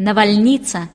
навальница